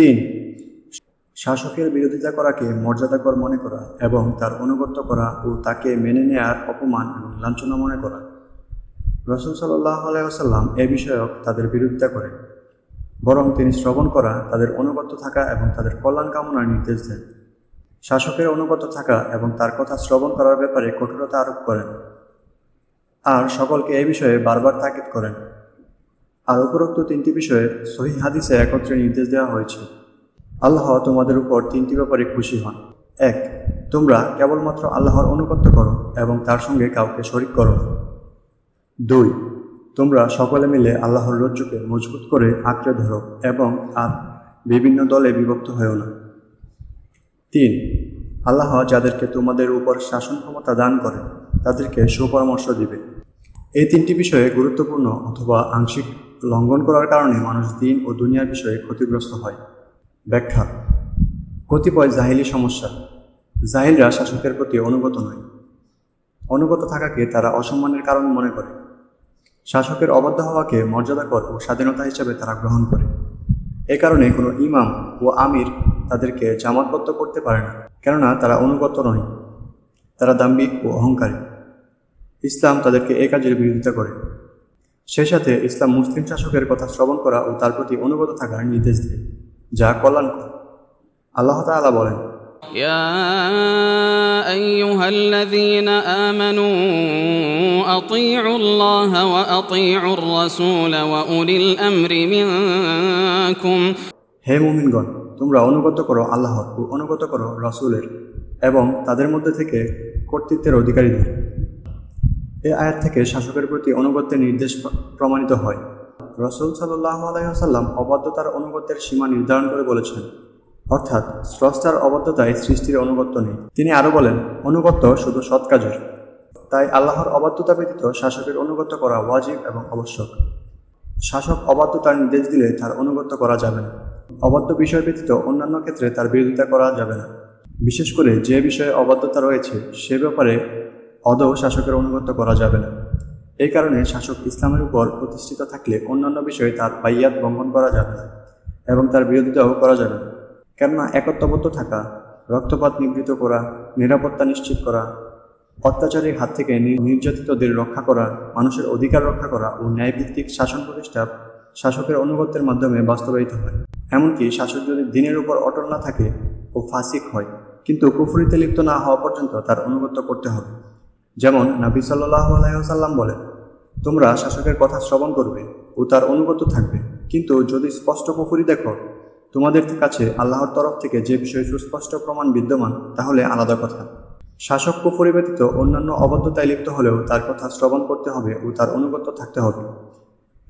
তিন, শাসকের বিরোধিতা করাকে মর্যাদাকর মনে করা এবং তার অনুগত করা ও তাকে মেনে নেয়ার অপমান এবং লাঞ্ছনা মনে করা। রসুল সাল্লাহ আলাইসাল্লাম এ বিষয়ক তাদের বিরোধিতা করেন। বরং তিনি শ্রবণ করা, তাদের অনুগত থাকা এবং তাদের কল্যাণ কামনার নির্দেশ দেন। শাসকের অনুগত থাকা এবং তার কথা শ্রবণ করার ব্যাপারে কঠোরতা আরোপ করেন। আর সকলকে এ বিষয়ে বারবার তাকিদ করেন। আর উপরোক্ত তিনটি বিষয়ে সহি হাদিসে একত্রে নির্দেশ দেওয়া হয়েছে। আল্লাহ তোমাদের উপর তিনটি ব্যাপারে খুশি হন। এক, তোমরা কেবলমাত্র আল্লাহর অনুগত্য করো এবং তার সঙ্গে কাউকে শরিক করো দুই, তোমরা সকলে মিলে আল্লাহর রজ্জুকে মজবুত করে আঁকড়ে ধরো এবং আর বিভিন্ন দলে বিভক্ত হয়েও না। তিন, আল্লাহ যাদেরকে তোমাদের উপর শাসন ক্ষমতা দান করে তাদেরকে সুপরামর্শ দিবে। এই তিনটি বিষয়ে গুরুত্বপূর্ণ অথবা আংশিক লঙ্ঘন করার কারণে মানুষ দিন ও দুনিয়ার বিষয়ে ক্ষতিগ্রস্ত হয়। ব্যাখ্যা, কতিপয় জাহিলি সমস্যা। জাহিলরা শাসকের প্রতি অনুগত নয়। অনুগত থাকাকে তারা অসম্মানের কারণ মনে করে। শাসকের অবাধ্য হওয়াকে মর্যাদাকর ও স্বাধীনতা হিসেবে তারা গ্রহণ করে। এ কারণে কোনো ইমাম ও আমির তাদেরকে জামাতবদ্ধ করতে পারে না, কেননা তারা অনুগত নয়। তারা দাম্বিক ও অহংকারী। ইসলাম তাদেরকে এ কাজের বিরোধিতা করে। সেই সাথে ইসলাম মুসলিম শাসকের কথা শ্রবণ করা ও তার প্রতি অনুগত থাকার নির্দেশ দেয় যা কল্যাণকর আল্লাহ তাআলা বলেন يا أيها الذين آمنوا أطيعوا الله وأطيعوا الرسول وأولي الأمر منكم হে মুমিনগণ তোমরা অনুগত করো আল্লাহর ও অনুগত করো রসুলের এবং তাদের মধ্যে থেকে কর্তৃত্বের অধিকারীদের এ আয়াত থেকে শাসকের প্রতি অনুগত্যের নির্দেশ প্রমাণিত হয়। রসুল সাল্লাহ আলাইসাল্লাম অবাধ্যতার অনুগত্যের সীমা নির্ধারণ করে বলেছেন। অর্থাৎ স্রষ্টার অবাধ্যতায় সৃষ্টির অনুগত্য নেই। তিনি আরও বলেন অনুগত্য শুধু সৎ কাজের। তাই আল্লাহর অবাধ্যতা ব্যতীত শাসকের অনুগত্য করা ওয়াজিব এবং আবশ্যক। শাসক অবাধ্যতার নির্দেশ দিলে তার অনুগত্য করা যাবে না। অবাধ্য বিষয় ব্যতীত অন্যান্য ক্ষেত্রে তার বিরোধিতা করা যাবে না। বিশেষ করে যে বিষয়ে অবাধ্যতা রয়েছে, সে ব্যাপারে অদৌ শাসকের অনুগত্য করা যাবে না। এই কারণে শাসক ইসলামের উপর প্রতিষ্ঠিত থাকলে অন্যান্য বিষয়ে তার বাইয়াত লঙ্ঘন করা যাবে না এবং তার বিরোধিতাও করা যাবে না। কেননা একত্রবদ্ধ থাকা, রক্তপাত নিবৃত করা, নিরাপত্তা নিশ্চিত করা, অত্যাচারের হাত থেকে নির্যাতিতদের রক্ষা করা, মানুষের অধিকার রক্ষা করা ও ন্যায়ভিত্তিক শাসন প্রতিষ্ঠা শাসকের অনুগত্যের মাধ্যমে বাস্তবায়িত হয়। এমনকি শাসক যদি দিনের উপর অটল না থাকে ও ফাসিক হয়, কিন্তু কুফুরিতে লিপ্ত না হওয়া পর্যন্ত তার অনুগত্য করতে হবে। যেমন নাবি সাল্লাহ আলাইসাল্লাম বলেন তোমরা শাসকের কথা শ্রবণ করবে ও তার অনুগত থাকবে। কিন্তু যদি স্পষ্ট কুফুরি দেখো, তোমাদের কাছে আল্লাহর তরফ থেকে যে বিষয়ে সুস্পষ্ট প্রমাণ বিদ্যমান, তাহলে আলাদা কথা। শাসক কুফরি ব্যতীত অন্যান্য অবদ্ধতায় লিপ্ত হলেও তার কথা শ্রবণ করতে হবে ও তার অনুগত থাকতে হবে।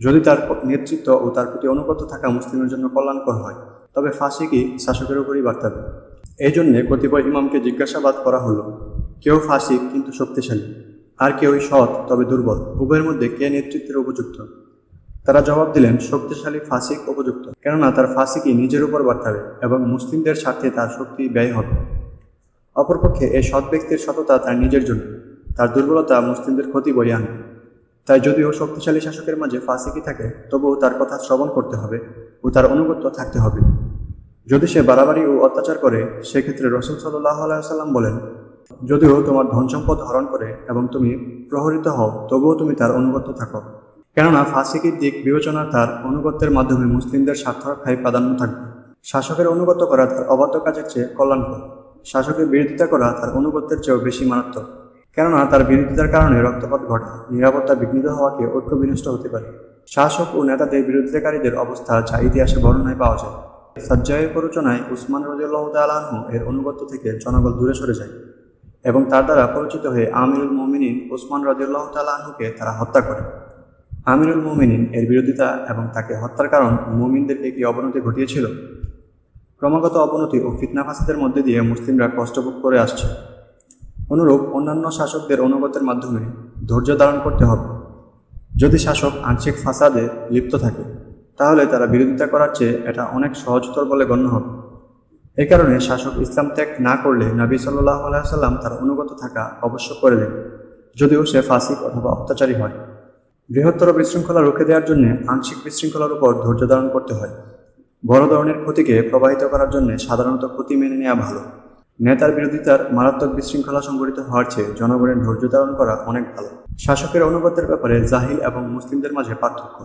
যদি তার নেতৃত্ব ও তার প্রতি অনুগত থাকা মুসলিমের জন্য কল্যাণকর হয়, তবে ফাঁসিকই শাসকের উপরই বার্তাবে? এই জন্যে কতিপয় ইমামকে জিজ্ঞাসাবাদ করা হলো। কেউ ফাঁসিক কিন্তু শক্তিশালী। আর কেউই সৎ, তবে দুর্বল। উভয়ের মধ্যে কে নেতৃত্বের উপযুক্ত? তারা জবাব দিলেন, শক্তিশালী ফাঁসিক উপযুক্ত। কেননা তার ফাসিকই নিজের উপর বার্তাবে এবং মুসলিমদের স্বার্থে তার শক্তি ব্যয় হবে। অপরপক্ষে এই সৎ ব্যক্তির সততা তার নিজের জন্য। তার দুর্বলতা মুসলিমদের ক্ষতি বয়ে আনবে। তাই যদিও শক্তিশালী শাসকের মাঝে ফাঁসিকি থাকে, তবুও তার কথা শ্রবণ করতে হবে ও তার অনুগত্য থাকতে হবে। যদি সে বাড়াবাড়ি ও অত্যাচার করে, সেক্ষেত্রে রসুল সাল্লাহ আলাইসাল্লাম বলেন যদিও তোমার ধন সম্পদ হরণ করে এবং তুমি প্রহরিত হও, তবুও তুমি তার অনুগত থাকো। কেননা ফাঁসিকির দিক বিবেচনা তার অনুগত্যের মাধ্যমে মুসলিমদের স্বার্থ রক্ষায় প্রাধান্য থাকবে শাসকের অনুগত করা তার অবাধ্য কাজের চেয়ে কল্যাণকর। শাসকের বিরোধিতা করা তার অনুগত্যের চেয়েও বেশি মারাত্মক। কেননা তার বিরোধিতার কারণে রক্তপাত ঘটে, নিরাপত্তা বিঘ্নিত হওয়াকে ঐক্য বিনষ্ট হতে পারে। শাসক ও নেতাদের বিরোধিতাকারীদের অবস্থা যা ইতিহাসে বর্ণনায় পাওয়া যায়। সাজ্জায়ের প্ররোচনায় উসমান রাজিউল্লাহ তালাহু এর অনুগত্য থেকে জনগণ দূরে সরে যায়। এবং তার দ্বারা পরিচিত হয়ে আমিরুল মোমিনিন উসমান রাজিউল্লাহ তালাহুকে তারা হত্যা করে। আমিরুল মোমিনিন এর বিরোধিতা এবং তাকে হত্যার কারণ মোমিনদেরকে কি অবনতি ঘটিয়েছিল? ক্রমাগত অবনতি ও ফিতনা ফাসাদের মধ্যে দিয়ে মুসলিমরা কষ্টভোগ করে আসছে। অনুরূপ অন্যান্য শাসকদের অনুগতের মাধ্যমে ধৈর্য ধারণ করতে হবে। যদি শাসক আংশিক ফাসাদে লিপ্ত থাকে, তাহলে তারা বিরোধিতা করার চেয়ে এটা অনেক সহজতর বলে গণ্য হবে। এ কারণে শাসক ইসলাম ত্যাগ না করলে নবী সাল্লাহ আলাইসাল্লাম তার অনুগত থাকা অবশ্য করে দেন, যদিও সে ফাসিক অথবা অত্যাচারী হয়। বৃহত্তর বিশৃঙ্খলা রুখে দেওয়ার জন্য আংশিক বিশৃঙ্খলার উপর ধৈর্য ধারণ করতে হয়। বড় ধরনের ক্ষতিকে প্রবাহিত করার জন্য সাধারণত ক্ষতি মেনে নেওয়া ভালো। নেতার বিরোধিতার মারাত্মক বিশৃঙ্খলা সংঘটিত হওয়ার চেয়ে জনগণের ধৈর্য ধারণ করা অনেক ভালো। শাসকের অনুগত্যের ব্যাপারে জাহিল এবং মুসলিমদের মাঝে পার্থক্য।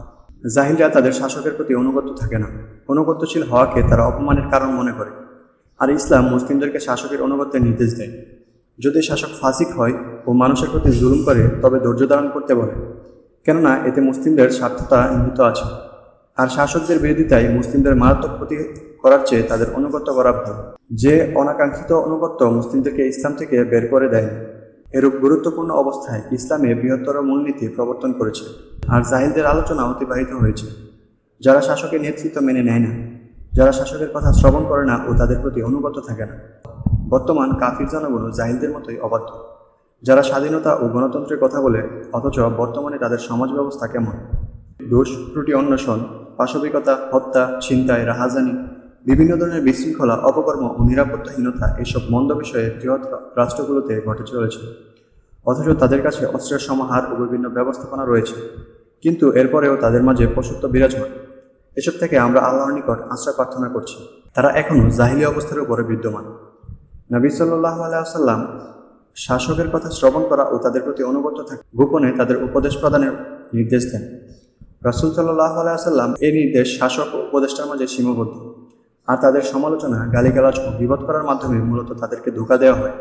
জাহিলরা তাদের শাসকের প্রতি অনুগত থাকে না। অনুগত্যশীল হওয়াকে তারা অপমানের কারণ মনে করে। আর ইসলাম মুসলিমদেরকে শাসকের অনুগত্যের নির্দেশ দেয়। যদি শাসক ফাসিক হয় ও মানুষের প্রতি জুলুম করে, তবে ধৈর্য ধারণ করতে বলে। কেননা, এতে মুসলিমদের স্বার্থতা নিহিত আছে। আর শাসকদের বিরোধিতায় মুসলিমদের মারাত্মক ক্ষতি করার চেয়ে তাদের অনুগত্য করা ভালো। যে অনাকাঙ্ক্ষিত অনুগত্য মুসলিমদেরকে ইসলাম থেকে বের করে দেয়, এরূপ গুরুত্বপূর্ণ অবস্থায় ইসলামে বৃহত্তর মূলনীতি প্রবর্তন করেছে। আর জাহিলদের আলোচনা অতিবাহিত হয়েছে, যারা শাসকের নেতৃত্ব মেনে নেয় না। যারা শাসকের কথা শ্রবণ করে না ও তাদের প্রতি অনুগত থাকে না। বর্তমান কাফির জনগণও জাহিলদের মতোই অবাধ্য। যারা স্বাধীনতা ও গণতন্ত্রের কথা বলে, অথচ বর্তমানে তাদের সমাজ ব্যবস্থা কেমন? দোষ, ত্রুটি, অন্বেষণ, পাশবিকতা, হত্যা, ছিনতাই, রাহাজানি, বিভিন্ন ধরনের বিশৃঙ্খলা, অপকর্ম ও নিরাপত্তাহীনতা এসব মন্দ বিষয়ে বৃহৎ রাষ্ট্রগুলোতে ঘটে চলেছে। অথচ তাদের কাছে অস্ত্রের সমাহার ও বিভিন্ন ব্যবস্থাপনা রয়েছে। কিন্তু এরপরেও তাদের মাঝে পশুত্ব বিরাজমান। এসব থেকে আমরা আল্লাহর নিকট আশ্রয় প্রার্থনা করছি। তারা এখনও জাহিলি অবস্থার উপরে বিদ্যমান। নবী সাল্লাহ আলাইসাল্লাম শাসকের কথা শ্রবণ করা ও তাদের প্রতি অনুগত থাকে গোপনে তাদের উপদেশ প্রদানের নির্দেশ দেন। রাসুল সাল্লাহ আলাইসাল্লাম এই নির্দেশ শাসক ও উপদেষ্টার মাঝে সীমাবদ্ধ। আর তাদের সমালোচনা, গালিগালাজ ও বিপদ করার মাধ্যমে মূলত তাদেরকে ধোকা দেওয়া হয়।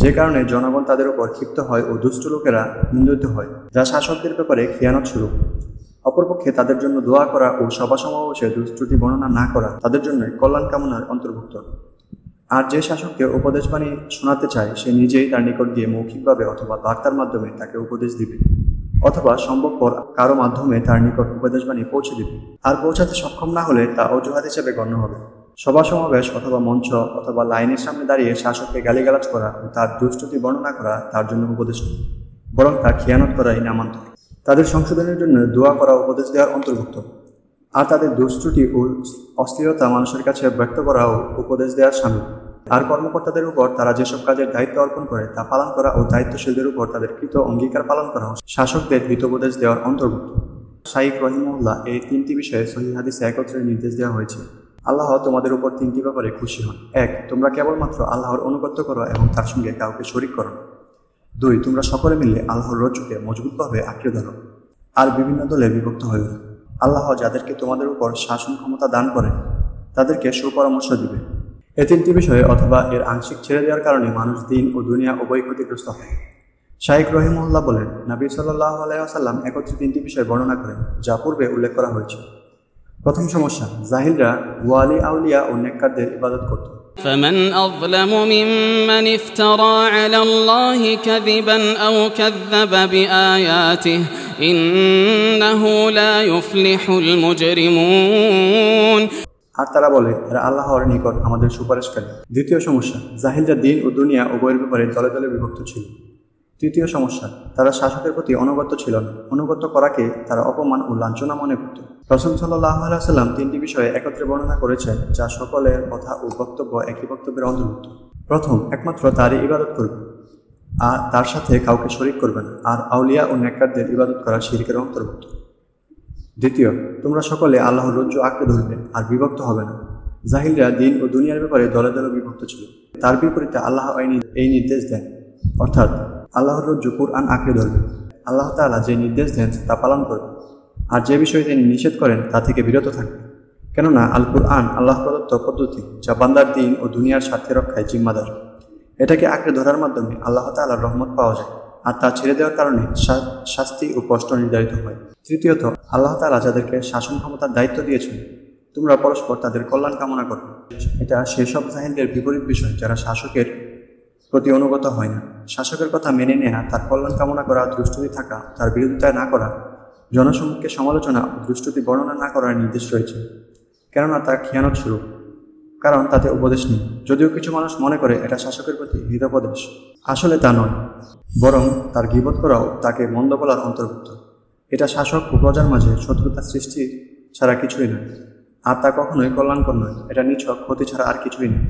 যে কারণে জনগণ তাদের উপর ক্ষিপ্ত হয় ও দুষ্ট লোকেরা নিন্দিত হয়, যা শাসকদের ব্যাপারে খেয়ানত শুরু অপরপক্ষে তাদের জন্য দোয়া করা ও সভা সমাবেশে দুষ্টুটি বর্ণনা না করা তাদের জন্য কল্যাণ কামনার অন্তর্ভুক্ত। আর যে শাসককে উপদেশ বাণী শোনাতে চায়, সে নিজেই তার নিকট গিয়ে মৌখিকভাবে অথবা বার্তার মাধ্যমে তাকে উপদেশ দিবে অথবা সম্ভবপর কারও মাধ্যমে তার নিকট উপদেশ বাণী পৌঁছে দিবে। আর পৌঁছাতে সক্ষম না হলে তা অজুহাত হিসেবে গণ্য হবে। সভা সমাবেশ অথবা মঞ্চ অথবা লাইনের সামনে দাঁড়িয়ে শাসককে গালিগালাজ করা ও তার দুষ্টতি বর্ণনা করা তার জন্য উপদেশ। বরং তা খেয়ানত করাই নামান্তর। তাদের সংশোধনের জন্য দোয়া করা উপদেশ দেওয়ার অন্তর্ভুক্ত। আর তাদের দুষ্টুটি ও অস্থিরতা মানুষের কাছে ব্যক্ত করাও উপদেশ দেওয়ার সামিল। আর কর্মকর্তাদের উপর তারা যেসব কাজের দায়িত্ব অর্পণ করে তা পালন করা ও দায়িত্বশীলদের উপর তাদের কৃত অঙ্গীকার পালন করা শাসকদের হিতোপদেশ দেওয়ার অন্তর্ভুক্ত। শাইক রহিমুল্লাহ এই তিনটি বিষয়ে সহি হাদিসে একত্রে নির্দেশ দেওয়া হয়েছে। আল্লাহ তোমাদের উপর তিনটি ব্যাপারে খুশি হন। এক, তোমরা কেবলমাত্র আল্লাহর অনুগত্য করো এবং তার সঙ্গে কাউকে শরিক করো। দুই, তোমরা সকলে মিলে আল্লাহর রজ্জুকে মজবুতভাবে আঁকড়ে ধরো আর বিভিন্ন দলে বিভক্ত হয়ে। আল্লাহ যাদেরকে তোমাদের উপর শাসন ক্ষমতা দান করে তাদেরকে সুপরামর্শ দিবে। এ তিনটি বিষয়ে অথবা এর আংশিক ছেড়ে দেওয়ার কারণে মানুষ দিন ও দুনিয়া উভয় ক্ষতিগ্রস্ত হয়। শাইক রহিমুল্লাহ বলেন, নবী সাল্লাহ আলাইসাল্লাম একত্রে তিনটি বিষয় বর্ণনা করেন, যা পূর্বে উল্লেখ করা হয়েছে। প্রথম সমস্যা, জাহিলরা ওয়ালি আউলিয়া ও নেককারদের ইবাদত করত। فمن أظلم ممن افترى على الله كذبا أو كذب بآياته إنه لا يفلح المجرمون আর তারা বলে এরা আল্লাহর নিকট আমাদের সুপারিশকারী দ্বিতীয় সমস্যা জাহিলরা দিন ও দুনিয়া উভয়ের ব্যাপারে দলে দলে বিভক্ত ছিল তৃতীয় সমস্যা তারা শাসকের প্রতি অনুগত ছিল না অনুগত করাকে তারা অপমান ও লাঞ্ছনা মনে করত রসুল সাল্লাহ আলাইসাল্লাম তিনটি বিষয়ে একত্রে বর্ণনা করেছেন, যা সকলের কথা ও বক্তব্য একই বক্তব্যের অন্তর্ভুক্ত। প্রথম, একমাত্র তারই ইবাদত করবে। আর তার সাথে কাউকে শরিক করবে না। আর আউলিয়া ও নেককারদের ইবাদত করা শিরকের অন্তর্ভুক্ত। দ্বিতীয়, তোমরা সকলে আল্লাহর রজ্জু আঁকড়ে ধরবে, আর বিভক্ত হবে না। জাহিলরা দিন ও দুনিয়ার ব্যাপারে দলে দলে বিভক্ত ছিল। তার বিপরীতে আল্লাহ এই নির্দেশ দেন। অর্থাৎ, আল্লাহর রজ্জু কুরআন আঁকড়ে ধরবে। আল্লাহ তাআলা যে নির্দেশ দেন, তা পালন করবে। আর যে বিষয়ে তিনি নিষেধ করেন, তা থেকে বিরত থাকবে কেননা আল কুরআন আল্লাহ প্রদত্ত পদ্ধতি যা বান্দার দিন ও দুনিয়ার স্বার্থে রক্ষায় জিম্মাদার। এটাকে আঁকড়ে ধরার মাধ্যমে আল্লাহ তাআলার রহমত পাওয়া যায় আর তা ছেড়ে দেওয়ার কারণে শাস্তি ও কষ্ট নির্ধারিত হয়। তৃতীয়ত, আল্লাহ তাআলা যাদেরকে শাসন ক্ষমতার দায়িত্ব দিয়েছেন, তোমরা পরস্পর তাদের কল্যাণ কামনা করো। এটা সেসব জাহিলদের বিপরীত বিষয় যারা শাসকের প্রতি অনুগত হয় না। শাসকের কথা মেনে নেয়া, তার কল্যাণ কামনা করা দ্রুষ্টতি থাকা, তার বিরোধিতা না করা জনসমক্ষে সমালোচনা ও দ্রুষ্টতি বর্ণনা না করার নির্দেশ রয়েছে। কেননা তা খেয়ানত শুরু কারণ তাতে উপদেশ নেই। যদিও কিছু মানুষ মনে করে এটা শাসকের প্রতি হিতোপদেশ আসলে তা নয়, বরং তার গিবত করাও তাকে মন্দ বলার অন্তর্ভুক্ত। এটা শাসক ও প্রজার মাঝে শত্রুতা সৃষ্টি ছাড়া কিছুই নয়, আর তা কখনোই কল্যাণকর নয়। এটা নিছক ক্ষতি ছাড়া আর কিছুই নয়।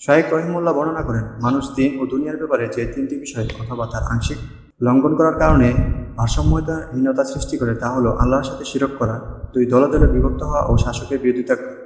শাহেক রহিমুল্লাহ বর্ণনা করেন, মানুষ দিন ও দুনিয়ার ব্যাপারে যে তিনটি বিষয় অথবা তার আংশিক লঙ্ঘন করার কারণে ভারসাম্যহীনতা সৃষ্টি করে তা হলো আল্লাহর সাথে শিরক করা, দুই দলে দলে বিভক্ত হওয়া ও শাসকের বিরোধিতা করা।